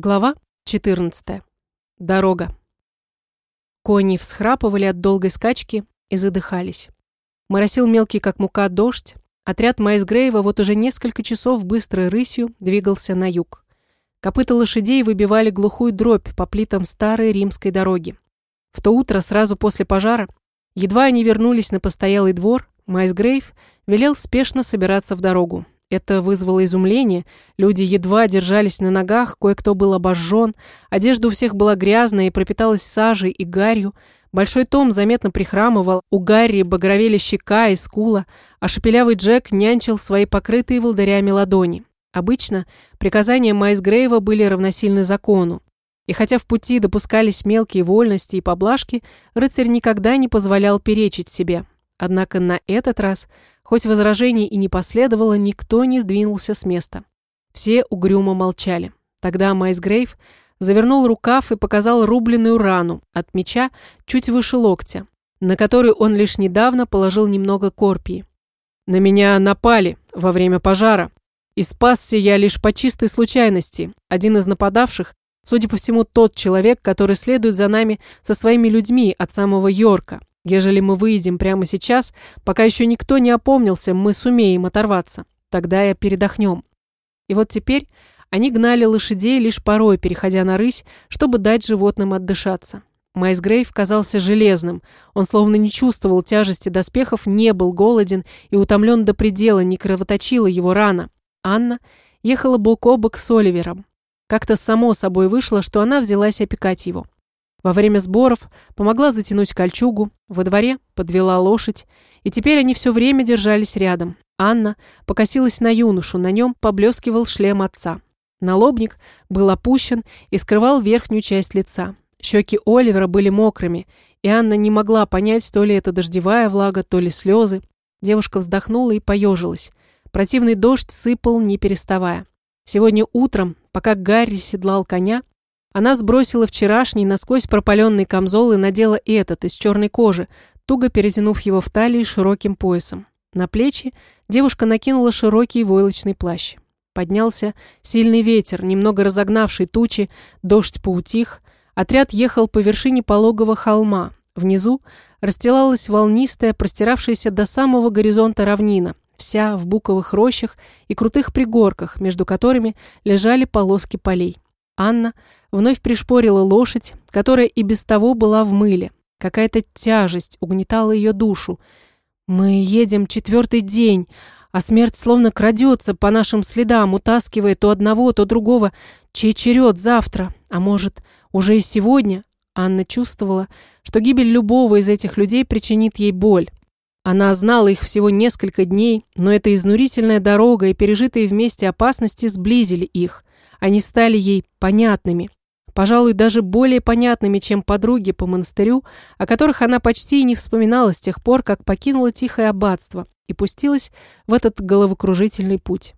Глава 14. Дорога. Кони всхрапывали от долгой скачки и задыхались. Моросил мелкий, как мука, дождь. Отряд Майсгрейва вот уже несколько часов быстрой рысью двигался на юг. Копыта лошадей выбивали глухую дробь по плитам старой римской дороги. В то утро, сразу после пожара, едва они вернулись на постоялый двор, Майсгрейв велел спешно собираться в дорогу. Это вызвало изумление. Люди едва держались на ногах, кое-кто был обожжен, одежда у всех была грязная и пропиталась сажей и гарью. Большой Том заметно прихрамывал, у Гарри багровели щека и скула, а шепелявый Джек нянчил свои покрытые волдырями ладони. Обычно приказания Майсгрейва были равносильны закону. И хотя в пути допускались мелкие вольности и поблажки, рыцарь никогда не позволял перечить себе. Однако на этот раз, хоть возражений и не последовало, никто не сдвинулся с места. Все угрюмо молчали. Тогда Майс Грейв завернул рукав и показал рубленную рану от меча чуть выше локтя, на которую он лишь недавно положил немного корпии. «На меня напали во время пожара, и спасся я лишь по чистой случайности. Один из нападавших, судя по всему, тот человек, который следует за нами со своими людьми от самого Йорка. Ежели мы выйдем прямо сейчас, пока еще никто не опомнился, мы сумеем оторваться. Тогда и передохнем. И вот теперь они гнали лошадей, лишь порой переходя на рысь, чтобы дать животным отдышаться. Майс Грейв казался железным. Он словно не чувствовал тяжести доспехов, не был голоден и утомлен до предела, не кровоточила его рана. Анна ехала бок о бок с Оливером. Как-то само собой вышло, что она взялась опекать его. Во время сборов помогла затянуть кольчугу, во дворе подвела лошадь, и теперь они все время держались рядом. Анна покосилась на юношу, на нем поблескивал шлем отца. Налобник был опущен и скрывал верхнюю часть лица. Щеки Оливера были мокрыми, и Анна не могла понять, то ли это дождевая влага, то ли слезы. Девушка вздохнула и поежилась. Противный дождь сыпал, не переставая. Сегодня утром, пока Гарри седлал коня, она сбросила вчерашний насквозь пропаленный камзол и надела этот из черной кожи, туго перетянув его в талии широким поясом. На плечи девушка накинула широкий войлочный плащ. Поднялся сильный ветер, немного разогнавший тучи, дождь поутих. Отряд ехал по вершине пологого холма. Внизу расстилалась волнистая, простиравшаяся до самого горизонта равнина, вся в буковых рощах и крутых пригорках, между которыми лежали полоски полей. Анна вновь пришпорила лошадь, которая и без того была в мыле. Какая-то тяжесть угнетала ее душу. «Мы едем четвертый день, а смерть словно крадется по нашим следам, утаскивая то одного, то другого. Чей черед завтра? А может, уже и сегодня?» Анна чувствовала, что гибель любого из этих людей причинит ей боль. Она знала их всего несколько дней, но эта изнурительная дорога и пережитые вместе опасности сблизили их. Они стали ей понятными. Пожалуй, даже более понятными, чем подруги по монастырю, о которых она почти и не вспоминала с тех пор, как покинула тихое аббатство и пустилась в этот головокружительный путь.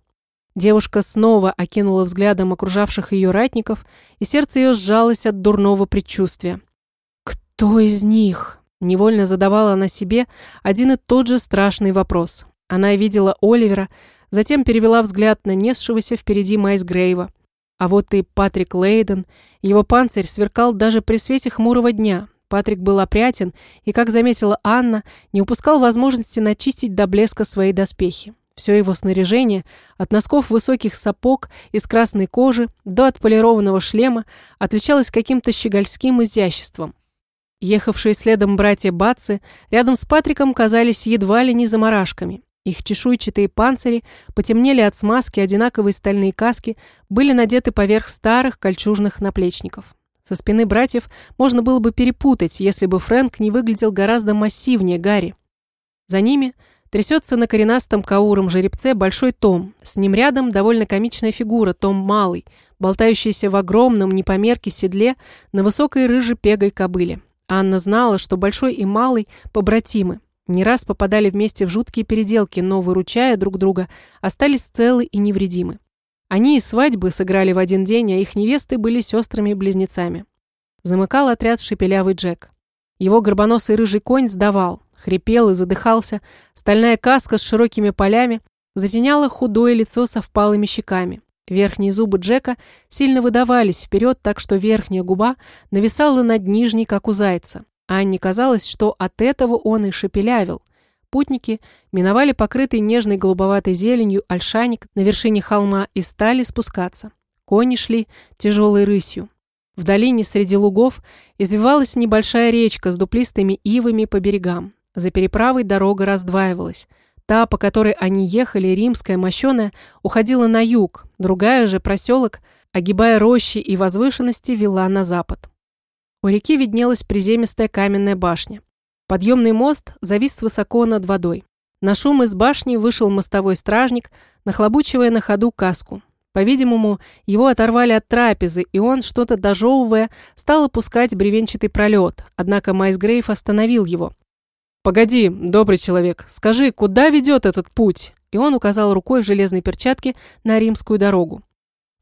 Девушка снова окинула взглядом окружавших ее ратников, и сердце ее сжалось от дурного предчувствия. «Кто из них?» – невольно задавала она себе один и тот же страшный вопрос. Она видела Оливера, затем перевела взгляд на несшегося впереди Майс Грейва – а вот и Патрик Лейден. Его панцирь сверкал даже при свете хмурого дня. Патрик был опрятен и, как заметила Анна, не упускал возможности начистить до блеска свои доспехи. Все его снаряжение, от носков высоких сапог из красной кожи до отполированного шлема, отличалось каким-то щегольским изяществом. Ехавшие следом братья Батцы рядом с Патриком казались едва ли не заморашками. Их чешуйчатые панцири потемнели от смазки, одинаковые стальные каски были надеты поверх старых кольчужных наплечников. Со спины братьев можно было бы перепутать, если бы Фрэнк не выглядел гораздо массивнее Гарри. За ними трясется на коренастом кауром жеребце большой Том. С ним рядом довольно комичная фигура, Том Малый, болтающийся в огромном непомерке седле на высокой рыжей пегой кобыле. Анна знала, что Большой и Малый побратимы. Не раз попадали вместе в жуткие переделки, но, выручая друг друга, остались целы и невредимы. Они и свадьбы сыграли в один день, а их невесты были сестрами-близнецами. Замыкал отряд шепелявый Джек. Его горбоносый рыжий конь сдавал, хрипел и задыхался, стальная каска с широкими полями затеняла худое лицо со впалыми щеками. Верхние зубы Джека сильно выдавались вперед, так что верхняя губа нависала над нижней, как у зайца. Анне казалось, что от этого он и шепелявил. Путники миновали покрытый нежной голубоватой зеленью ольшаник на вершине холма и стали спускаться. Кони шли тяжелой рысью. В долине среди лугов извивалась небольшая речка с дуплистыми ивами по берегам. За переправой дорога раздваивалась. Та, по которой они ехали, римская, мощеная, уходила на юг, другая же проселок, огибая рощи и возвышенности, вела на запад. У реки виднелась приземистая каменная башня. Подъемный мост завис высоко над водой. На шум из башни вышел мостовой стражник, нахлобучивая на ходу каску. По-видимому, его оторвали от трапезы, и он, что-то дожевывая, стал опускать бревенчатый пролет, однако Майсгрейв остановил его. «Погоди, добрый человек, скажи, куда ведет этот путь?» И он указал рукой в железной перчатке на римскую дорогу.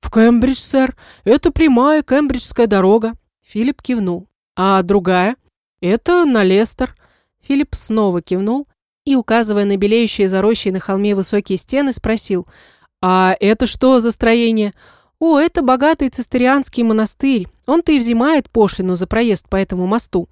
«В Кембридж, сэр. Это прямая кембриджская дорога». Филипп кивнул. «А другая?» «Это на Лестер». Филипп снова кивнул и, указывая на белеющие за рощей на холме высокие стены, спросил, «А это что за строение?» «О, это богатый цистерианский монастырь. Он-то и взимает пошлину за проезд по этому мосту».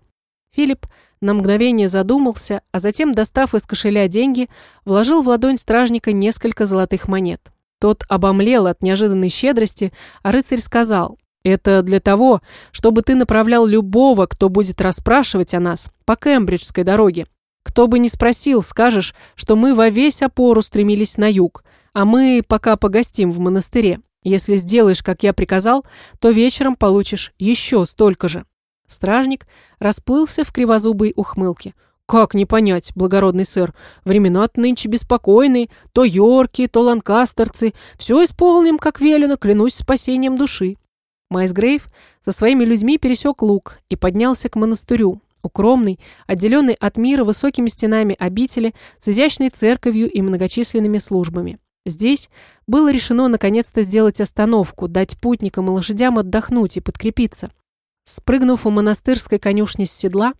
Филипп на мгновение задумался, а затем, достав из кошеля деньги, вложил в ладонь стражника несколько золотых монет. Тот обомлел от неожиданной щедрости, а рыцарь сказал, это для того, чтобы ты направлял любого, кто будет расспрашивать о нас по Кембриджской дороге. Кто бы ни спросил, скажешь, что мы во весь опору стремились на юг, а мы пока погостим в монастыре. Если сделаешь, как я приказал, то вечером получишь еще столько же». Стражник расплылся в кривозубой ухмылке. «Как не понять, благородный сэр? времена нынче беспокойные, то Йорки, то Ланкастерцы. Все исполним, как велено, клянусь спасением души». Майсгрейв со своими людьми пересек луг и поднялся к монастырю, укромный, отделенный от мира высокими стенами обители с изящной церковью и многочисленными службами. Здесь было решено наконец-то сделать остановку, дать путникам и лошадям отдохнуть и подкрепиться. Спрыгнув у монастырской конюшни с седла,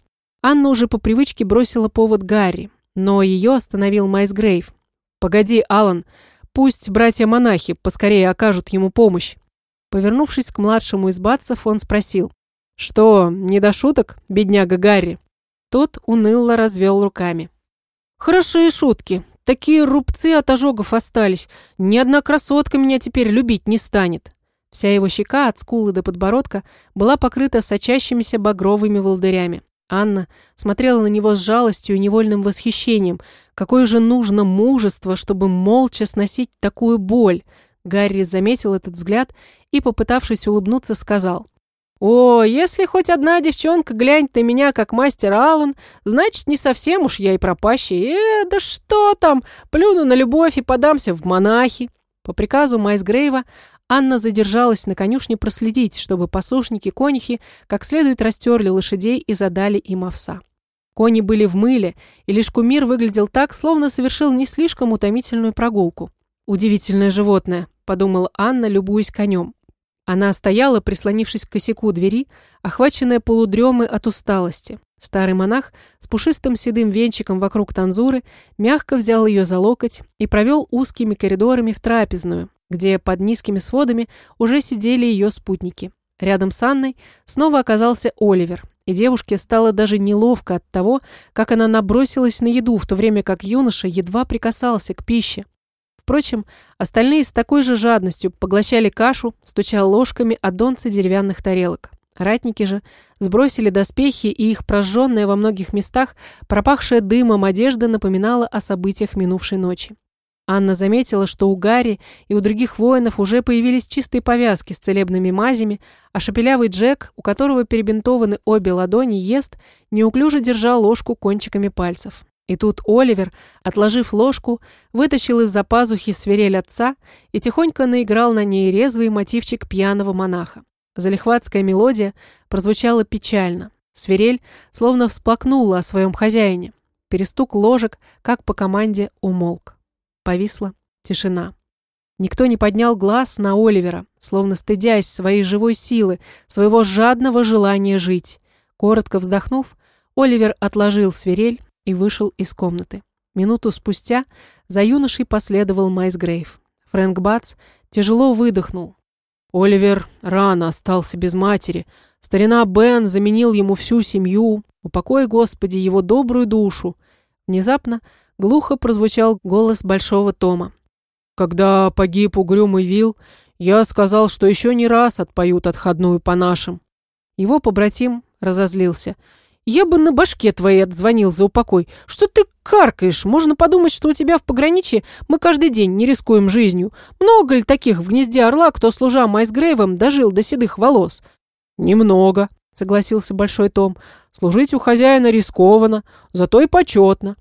Анна уже по привычке бросила повод Гарри, но ее остановил Майсгрейв. «Погоди, Алан, пусть братья-монахи поскорее окажут ему помощь. Повернувшись к младшему из бацев, он спросил. «Что, не до шуток, бедняга Гарри?» Тот уныло развел руками. «Хорошие шутки. Такие рубцы от ожогов остались. Ни одна красотка меня теперь любить не станет». Вся его щека от скулы до подбородка была покрыта сочащимися багровыми волдырями. Анна смотрела на него с жалостью и невольным восхищением. Какое же нужно мужество, чтобы молча сносить такую боль – Гарри заметил этот взгляд и, попытавшись улыбнуться, сказал. «О, если хоть одна девчонка глянет на меня, как мастер Аллан, значит, не совсем уж я и пропащий. Э, да что там, плюну на любовь и подамся в монахи». По приказу Майсгрейва Анна задержалась на конюшне проследить, чтобы послушники-конюхи как следует растерли лошадей и задали им овса. Кони были в мыле, и лишь кумир выглядел так, словно совершил не слишком утомительную прогулку. Удивительное животное подумала Анна, любуясь конем. Она стояла, прислонившись к косяку двери, охваченная полудремы от усталости. Старый монах с пушистым седым венчиком вокруг танзуры мягко взял ее за локоть и провел узкими коридорами в трапезную, где под низкими сводами уже сидели ее спутники. Рядом с Анной снова оказался Оливер, и девушке стало даже неловко от того, как она набросилась на еду, в то время как юноша едва прикасался к пище. Впрочем, остальные с такой же жадностью поглощали кашу, стуча ложками о донцы деревянных тарелок. Ратники же сбросили доспехи, и их прожженная во многих местах, пропахшая дымом одежда напоминала о событиях минувшей ночи. Анна заметила, что у Гарри и у других воинов уже появились чистые повязки с целебными мазями, а шепелявый Джек, у которого перебинтованы обе ладони, ест, неуклюже держа ложку кончиками пальцев. И тут Оливер, отложив ложку, вытащил из-за пазухи свирель отца и тихонько наиграл на ней резвый мотивчик пьяного монаха. Залихватская мелодия прозвучала печально. Свирель словно всплакнула о своем хозяине. Перестук ложек, как по команде, умолк. Повисла тишина. Никто не поднял глаз на Оливера, словно стыдясь своей живой силы, своего жадного желания жить. Коротко вздохнув, Оливер отложил свирель, и вышел из комнаты. Минуту спустя за юношей последовал Майс Грейв. Фрэнк Батс тяжело выдохнул. Оливер рано остался без матери. Старина Бен заменил ему всю семью. Упокой, Господи, его добрую душу. Внезапно глухо прозвучал голос Большого Тома. Когда погиб угрюмый Вил, я сказал, что еще не раз отпоют отходную по нашим. Его побратим разозлился – я бы на башке твоей отзвонил за упокой. Что ты каркаешь? Можно подумать, что у тебя в пограничье мы каждый день не рискуем жизнью. Много ли таких в гнезде орла, кто, служа Майсгрейвом, дожил до седых волос? Немного, согласился Большой Том. Служить у хозяина рискованно, зато и почетно.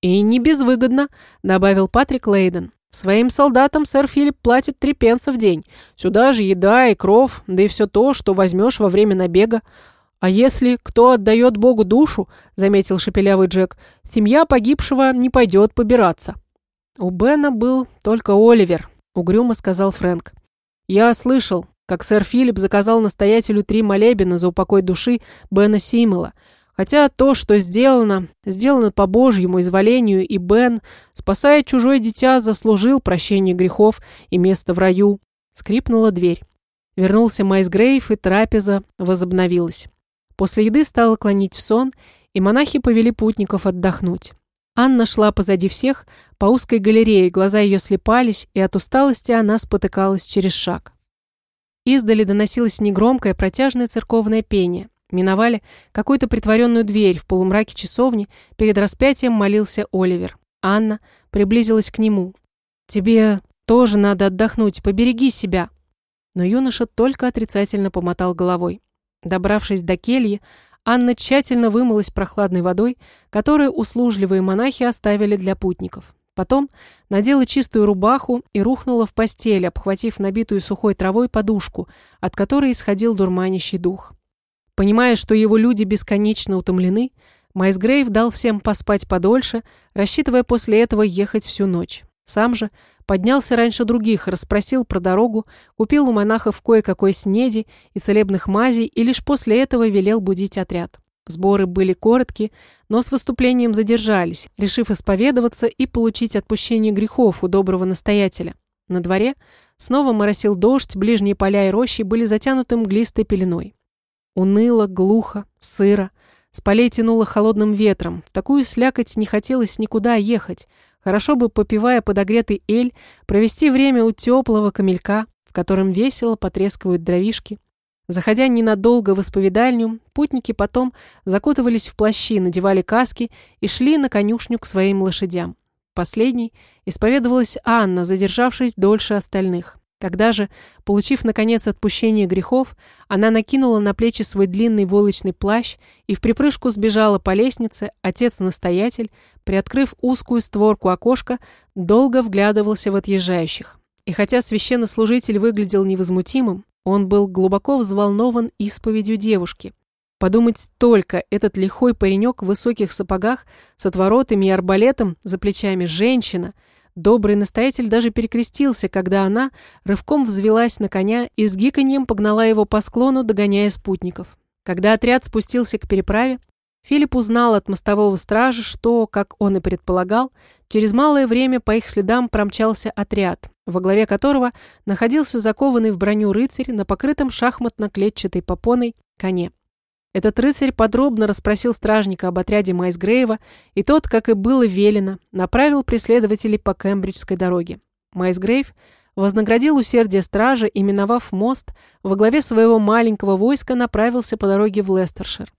И не безвыгодно, добавил Патрик Лейден. Своим солдатам сэр Филипп платит три пенса в день. Сюда же еда и кров, да и все то, что возьмешь во время набега. «А если кто отдает Богу душу, — заметил шепелявый Джек, — семья погибшего не пойдет побираться». «У Бена был только Оливер», — угрюмо сказал Фрэнк. «Я слышал, как сэр Филипп заказал настоятелю три молебена за упокой души Бена Симела, хотя то, что сделано, сделано по Божьему изволению, и Бен, спасая чужое дитя, заслужил прощение грехов и место в раю». Скрипнула дверь. Вернулся Майс Грейв, и трапеза возобновилась. После еды стало клонить в сон, и монахи повели путников отдохнуть. Анна шла позади всех, по узкой галерее, глаза ее слепались, и от усталости она спотыкалась через шаг. Издали доносилось негромкое протяжное церковное пение. Миновали какую-то притворенную дверь в полумраке часовни, перед распятием молился Оливер. Анна приблизилась к нему. «Тебе тоже надо отдохнуть, побереги себя». Но юноша только отрицательно помотал головой. Добравшись до кельи, Анна тщательно вымылась прохладной водой, которую услужливые монахи оставили для путников. Потом надела чистую рубаху и рухнула в постель, обхватив набитую сухой травой подушку, от которой исходил дурманящий дух. Понимая, что его люди бесконечно утомлены, Майсгрейв дал всем поспать подольше, рассчитывая после этого ехать всю ночь. Сам же поднялся раньше других, расспросил про дорогу, купил у монахов кое-какой снеди и целебных мазей и лишь после этого велел будить отряд. Сборы были короткие, но с выступлением задержались, решив исповедоваться и получить отпущение грехов у доброго настоятеля. На дворе снова моросил дождь, ближние поля и рощи были затянуты мглистой пеленой. Уныло, глухо, сыро. С полей тянуло холодным ветром. В такую слякоть не хотелось никуда ехать, Хорошо бы, попивая подогретый эль, провести время у теплого камелька, в котором весело потрескивают дровишки. Заходя ненадолго в исповедальню, путники потом закутывались в плащи, надевали каски и шли на конюшню к своим лошадям. Последней исповедовалась Анна, задержавшись дольше остальных. Когда же, получив, наконец, отпущение грехов, она накинула на плечи свой длинный волочный плащ и в припрыжку сбежала по лестнице, отец-настоятель, приоткрыв узкую створку окошка, долго вглядывался в отъезжающих. И хотя священнослужитель выглядел невозмутимым, он был глубоко взволнован исповедью девушки. Подумать только, этот лихой паренек в высоких сапогах с отворотами и арбалетом за плечами женщина – Добрый настоятель даже перекрестился, когда она рывком взвелась на коня и с гиканьем погнала его по склону, догоняя спутников. Когда отряд спустился к переправе, Филипп узнал от мостового стража, что, как он и предполагал, через малое время по их следам промчался отряд, во главе которого находился закованный в броню рыцарь на покрытом шахматно-клетчатой попоной коне. Этот рыцарь подробно расспросил стражника об отряде Майсгрейва, и тот, как и было велено, направил преследователей по Кембриджской дороге. Майсгрейв вознаградил усердие стража и, миновав мост, во главе своего маленького войска направился по дороге в Лестершир.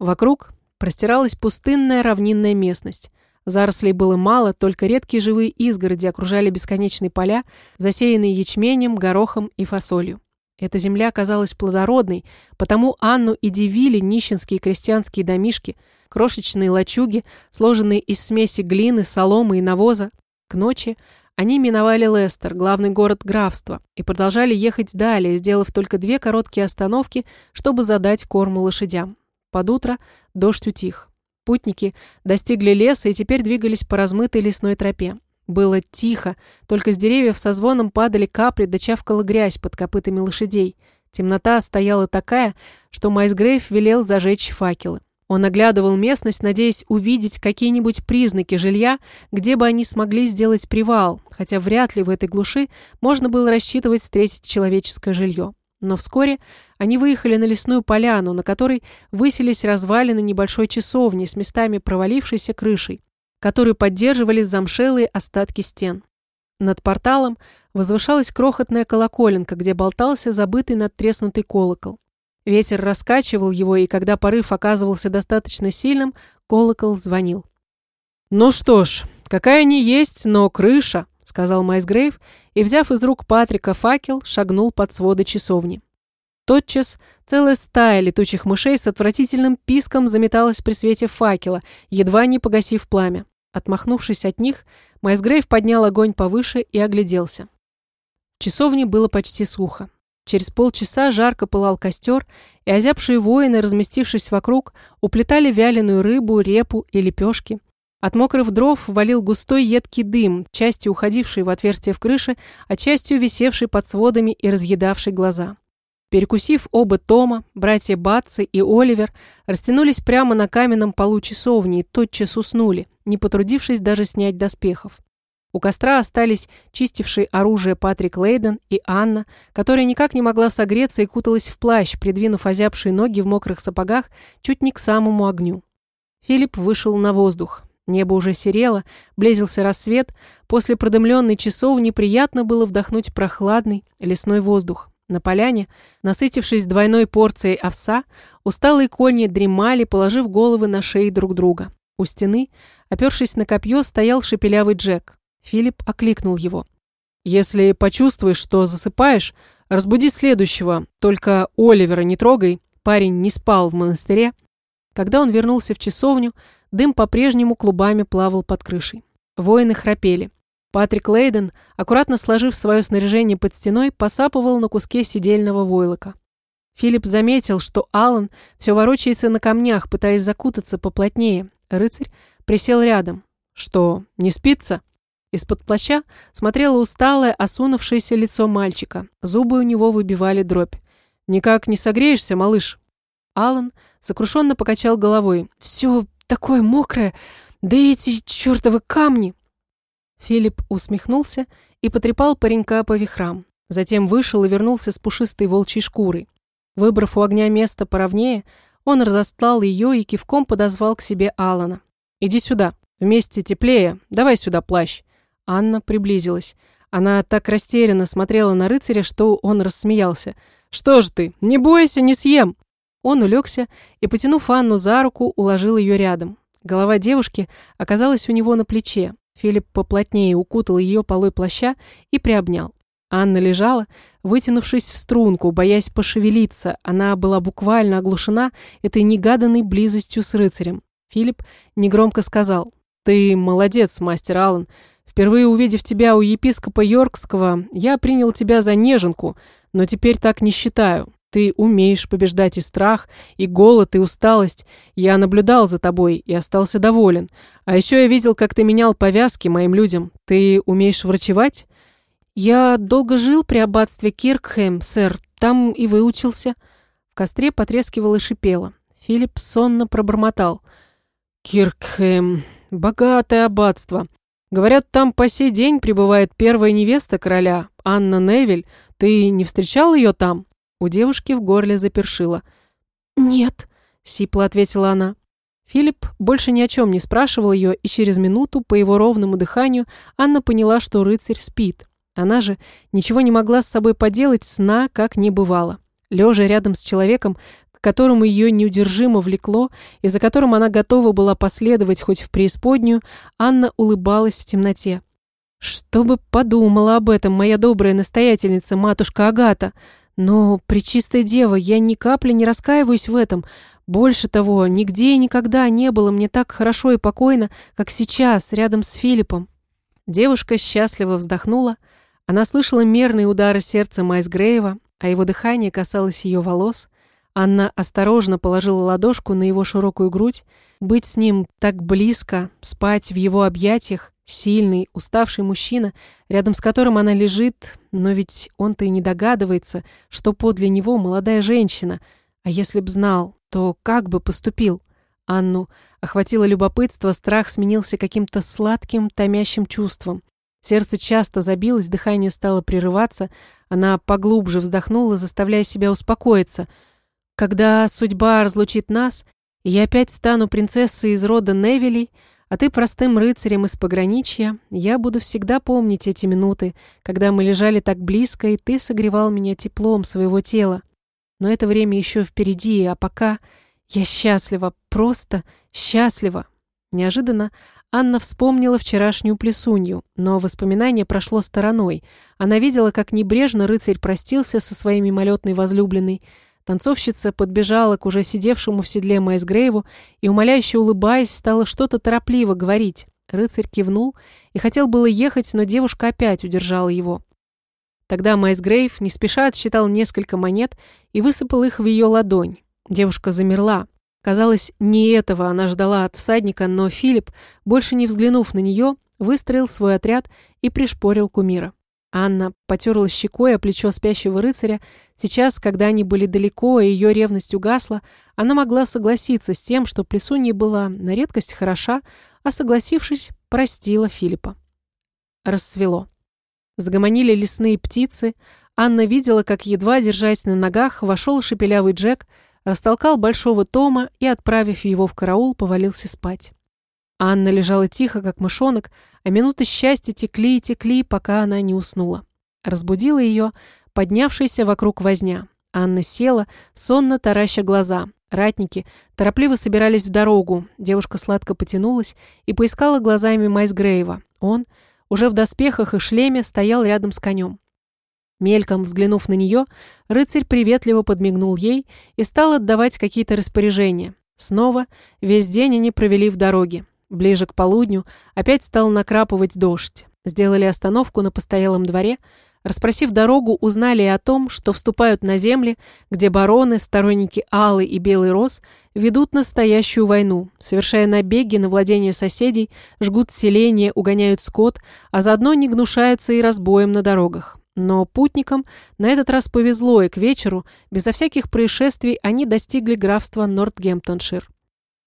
Вокруг простиралась пустынная равнинная местность. Зарослей было мало, только редкие живые изгороди окружали бесконечные поля, засеянные ячменем, горохом и фасолью. Эта земля казалась плодородной, потому Анну и дивили нищенские крестьянские домишки, крошечные лачуги, сложенные из смеси глины, соломы и навоза. К ночи они миновали Лестер, главный город графства, и продолжали ехать далее, сделав только две короткие остановки, чтобы задать корму лошадям. Под утро дождь утих. Путники достигли леса и теперь двигались по размытой лесной тропе. Было тихо, только с деревьев со звоном падали капли, да чавкала грязь под копытами лошадей. Темнота стояла такая, что Майсгрейв велел зажечь факелы. Он оглядывал местность, надеясь увидеть какие-нибудь признаки жилья, где бы они смогли сделать привал, хотя вряд ли в этой глуши можно было рассчитывать встретить человеческое жилье. Но вскоре они выехали на лесную поляну, на которой высились развалины небольшой часовни с местами провалившейся крышей, которую поддерживали замшелые остатки стен. Над порталом возвышалась крохотная колоколенка, где болтался забытый надтреснутый колокол. Ветер раскачивал его, и когда порыв оказывался достаточно сильным, колокол звонил. «Ну что ж, какая ни есть, но крыша», — сказал Майсгрейв, и, взяв из рук Патрика факел, шагнул под своды часовни. Тотчас целая стая летучих мышей с отвратительным писком заметалась при свете факела, едва не погасив пламя. Отмахнувшись от них, Майсгрейв поднял огонь повыше и огляделся. В часовне было почти сухо. Через полчаса жарко пылал костер, и озябшие воины, разместившись вокруг, уплетали вяленую рыбу, репу и лепешки. От мокрых дров валил густой едкий дым, частью уходивший в отверстие в крыше, а частью висевший под сводами и разъедавший глаза. Перекусив оба Тома, братья Батцы и Оливер растянулись прямо на каменном полу часовни и тотчас уснули, не потрудившись даже снять доспехов. У костра остались чистившие оружие Патрик Лейден и Анна, которая никак не могла согреться и куталась в плащ, придвинув озябшие ноги в мокрых сапогах чуть не к самому огню. Филипп вышел на воздух. Небо уже серело, близился рассвет. После продымленной часовни приятно было вдохнуть прохладный лесной воздух. На поляне, насытившись двойной порцией овса, усталые кони дремали, положив головы на шеи друг друга. У стены, опершись на копье, стоял шепелявый Джек. Филипп окликнул его. «Если почувствуешь, что засыпаешь, разбуди следующего, только Оливера не трогай, парень не спал в монастыре». Когда он вернулся в часовню, дым по-прежнему клубами плавал под крышей. Воины храпели. Патрик Лейден, аккуратно сложив свое снаряжение под стеной, посапывал на куске сидельного войлока. Филипп заметил, что Алан все ворочается на камнях, пытаясь закутаться поплотнее. Рыцарь присел рядом. «Что, не спится?» Из-под плаща смотрело усталое, осунувшееся лицо мальчика. Зубы у него выбивали дробь. «Никак не согреешься, малыш?» Алан сокрушенно покачал головой. «Все такое мокрое, да эти чертовы камни!» Филипп усмехнулся и потрепал паренька по вихрам. Затем вышел и вернулся с пушистой волчьей шкурой. Выбрав у огня место поровнее, он разостлал ее и кивком подозвал к себе Алана. «Иди сюда. Вместе теплее. Давай сюда плащ». Анна приблизилась. Она так растерянно смотрела на рыцаря, что он рассмеялся. «Что ж ты, не бойся, не съем!» Он улегся и, потянув Анну за руку, уложил ее рядом. Голова девушки оказалась у него на плече. Филипп поплотнее укутал ее полой плаща и приобнял. Анна лежала, вытянувшись в струнку, боясь пошевелиться. Она была буквально оглушена этой негаданной близостью с рыцарем. Филипп негромко сказал, «Ты молодец, мастер Аллан. Впервые увидев тебя у епископа Йоркского, я принял тебя за неженку, но теперь так не считаю. Ты умеешь побеждать и страх, и голод, и усталость. Я наблюдал за тобой и остался доволен. А еще я видел, как ты менял повязки моим людям. Ты умеешь врачевать? Я долго жил при аббатстве Киркхэм, сэр. Там и выучился. В костре потрескивало и шипело. Филипп сонно пробормотал. Киркхэм. Богатое аббатство. Говорят, там по сей день пребывает первая невеста короля, Анна Невель. Ты не встречал ее там?» У девушки в горле запершило. «Нет», — сипло ответила она. Филипп больше ни о чем не спрашивал ее, и через минуту, по его ровному дыханию, Анна поняла, что рыцарь спит. Она же ничего не могла с собой поделать, сна как не бывало. Лежа рядом с человеком, к которому ее неудержимо влекло и за которым она готова была последовать хоть в преисподнюю, Анна улыбалась в темноте. «Что бы подумала об этом моя добрая настоятельница, матушка Агата? Но, пречистая дева, я ни капли не раскаиваюсь в этом. Больше того, нигде и никогда не было мне так хорошо и покойно, как сейчас, рядом с Филиппом». Девушка счастливо вздохнула. Она слышала мерные удары сердца Майсгрейва, а его дыхание касалось ее волос – Анна осторожно положила ладошку на его широкую грудь. Быть с ним так близко, спать в его объятиях, сильный, уставший мужчина, рядом с которым она лежит, но ведь он-то и не догадывается, что подле него молодая женщина. А если б знал, то как бы поступил? Анну охватило любопытство, страх сменился каким-то сладким, томящим чувством. Сердце часто забилось, дыхание стало прерываться. Она поглубже вздохнула, заставляя себя успокоиться. «Когда судьба разлучит нас, я опять стану принцессой из рода Невилей, а ты простым рыцарем из пограничья, я буду всегда помнить эти минуты, когда мы лежали так близко, и ты согревал меня теплом своего тела. Но это время еще впереди, а пока я счастлива, просто счастлива. Неожиданно Анна вспомнила вчерашнюю плесунью, но воспоминание прошло стороной. Она видела, как небрежно рыцарь простился со своей мимолетной возлюбленной, Танцовщица подбежала к уже сидевшему в седле Майсгрейву и, умоляюще улыбаясь, стала что-то торопливо говорить. Рыцарь кивнул и хотел было ехать, но девушка опять удержала его. Тогда Майсгрейв не спеша отсчитал несколько монет и высыпал их в ее ладонь. Девушка замерла. Казалось, не этого она ждала от всадника, но Филипп, больше не взглянув на нее, выстроил свой отряд и пришпорил кумира. Анна потерла щекой о плечо спящего рыцаря. Сейчас, когда они были далеко, и ее ревность угасла, она могла согласиться с тем, что Плесунья была на редкость хороша, а согласившись, простила Филиппа. Рассвело. Загомонили лесные птицы. Анна видела, как, едва держась на ногах, вошел шепелявый Джек, растолкал большого Тома и, отправив его в караул, повалился спать. Анна лежала тихо, как мышонок, а минуты счастья текли и текли, пока она не уснула. Разбудила ее, поднявшаяся вокруг возня. Анна села, сонно тараща глаза. Ратники торопливо собирались в дорогу. Девушка сладко потянулась и поискала глазами Майсгрейва. Он, уже в доспехах и шлеме, стоял рядом с конем. Мельком взглянув на нее, рыцарь приветливо подмигнул ей и стал отдавать какие-то распоряжения. Снова весь день они провели в дороге. Ближе к полудню опять стал накрапывать дождь. Сделали остановку на постоялом дворе. Расспросив дорогу, узнали и о том, что вступают на земли, где бароны, сторонники Аллы и Белый Рос ведут настоящую войну, совершая набеги на владение соседей, жгут селения, угоняют скот, а заодно не гнушаются и разбоем на дорогах. Но путникам на этот раз повезло, и к вечеру, безо всяких происшествий, они достигли графства Нортгемптоншир.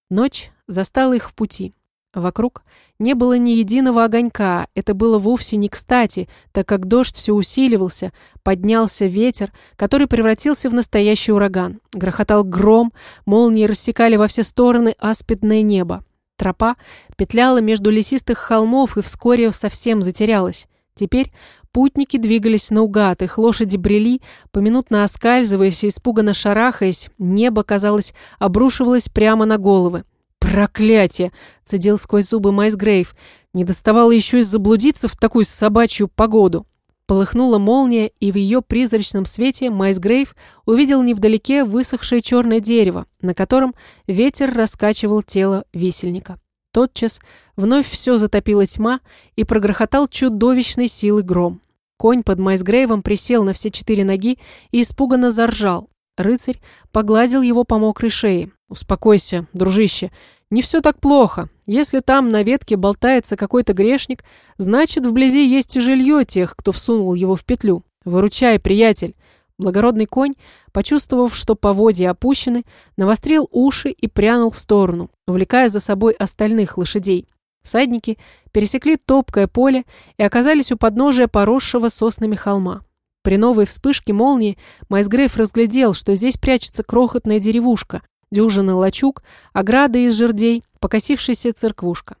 Ночь застала их в пути. Вокруг не было ни единого огонька, это было вовсе не кстати, так как дождь все усиливался, поднялся ветер, который превратился в настоящий ураган. Грохотал гром, молнии рассекали во все стороны аспидное небо. Тропа петляла между лесистых холмов и вскоре совсем затерялась. Теперь путники двигались наугад, их лошади брели, поминутно оскальзываясь и испуганно шарахаясь, небо, казалось, обрушивалось прямо на головы. «Проклятие!» — цедил сквозь зубы Майс Грейв. «Не доставало еще и заблудиться в такую собачью погоду!» Полыхнула молния, и в ее призрачном свете Майс Грейв увидел невдалеке высохшее черное дерево, на котором ветер раскачивал тело висельника. Тотчас вновь все затопила тьма и прогрохотал чудовищной силы гром. Конь под Майсгрейвом присел на все четыре ноги и испуганно заржал. Рыцарь погладил его по мокрой шее. «Успокойся, дружище. Не все так плохо. Если там на ветке болтается какой-то грешник, значит, вблизи есть и жилье тех, кто всунул его в петлю. Выручай, приятель!» Благородный конь, почувствовав, что поводья опущены, навострил уши и прянул в сторону, увлекая за собой остальных лошадей. Всадники пересекли топкое поле и оказались у подножия поросшего соснами холма. При новой вспышке молнии Майсгрейв разглядел, что здесь прячется крохотная деревушка, дюжина лачуг, ограда из жердей, покосившаяся церквушка.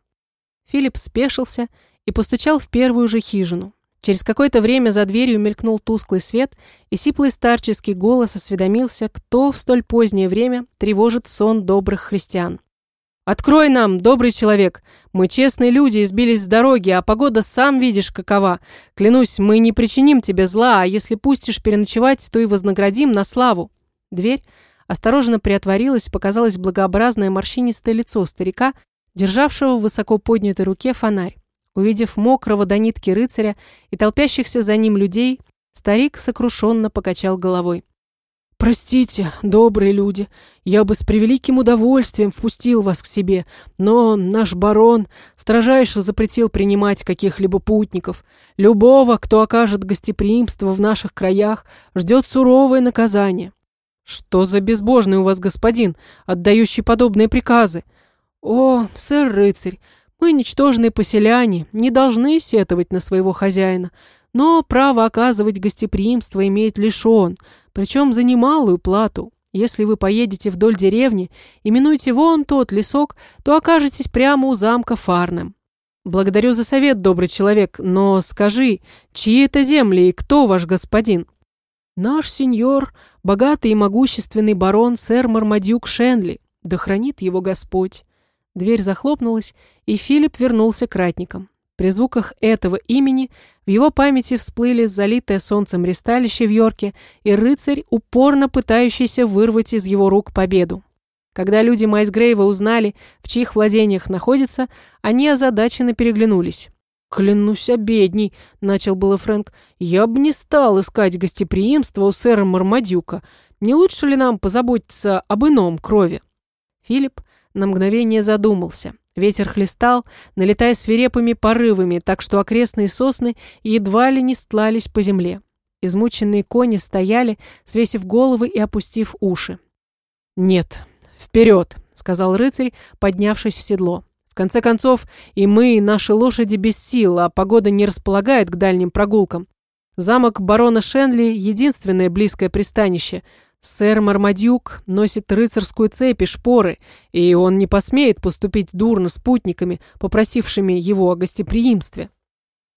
Филипп спешился и постучал в первую же хижину. Через какое-то время за дверью мелькнул тусклый свет, и сиплый старческий голос осведомился, кто в столь позднее время тревожит сон добрых христиан. «Открой нам, добрый человек! Мы честные люди, избились с дороги, а погода сам видишь какова. Клянусь, мы не причиним тебе зла, а если пустишь переночевать, то и вознаградим на славу». Дверь осторожно приотворилась, показалось благообразное морщинистое лицо старика, державшего в высоко поднятой руке фонарь. Увидев мокрого до нитки рыцаря и толпящихся за ним людей, старик сокрушенно покачал головой. «Простите, добрые люди, я бы с превеликим удовольствием впустил вас к себе, но наш барон строжайше запретил принимать каких-либо путников. Любого, кто окажет гостеприимство в наших краях, ждет суровое наказание». «Что за безбожный у вас господин, отдающий подобные приказы?» «О, сэр-рыцарь, мы, ничтожные поселяне, не должны сетовать на своего хозяина, но право оказывать гостеприимство имеет лишь он, причем за немалую плату. Если вы поедете вдоль деревни и минуете вон тот лесок, то окажетесь прямо у замка Фарнем. Благодарю за совет, добрый человек, но скажи, чьи это земли и кто ваш господин?» «Наш сеньор, богатый и могущественный барон сэр Мармадюк Шенли, да хранит его Господь». Дверь захлопнулась, и Филипп вернулся к ратникам. При звуках этого имени в его памяти всплыли залитое солнцем ристалище в Йорке и рыцарь, упорно пытающийся вырвать из его рук победу. Когда люди Майсгрейва узнали, в чьих владениях находится, они озадаченно переглянулись. «Клянусь обедней», — начал было Фрэнк, — «я бы не стал искать гостеприимства у сэра Мармадюка. Не лучше ли нам позаботиться об ином крови?» Филипп на мгновение задумался. Ветер хлестал, налетая свирепыми порывами, так что окрестные сосны едва ли не стлались по земле. Измученные кони стояли, свесив головы и опустив уши. «Нет, вперед!» — сказал рыцарь, поднявшись в седло. «В конце концов, и мы, и наши лошади без сил, а погода не располагает к дальним прогулкам. Замок барона Шенли — единственное близкое пристанище. Сэр Мармадюк носит рыцарскую цепь и шпоры, и он не посмеет поступить дурно с путниками, попросившими его о гостеприимстве.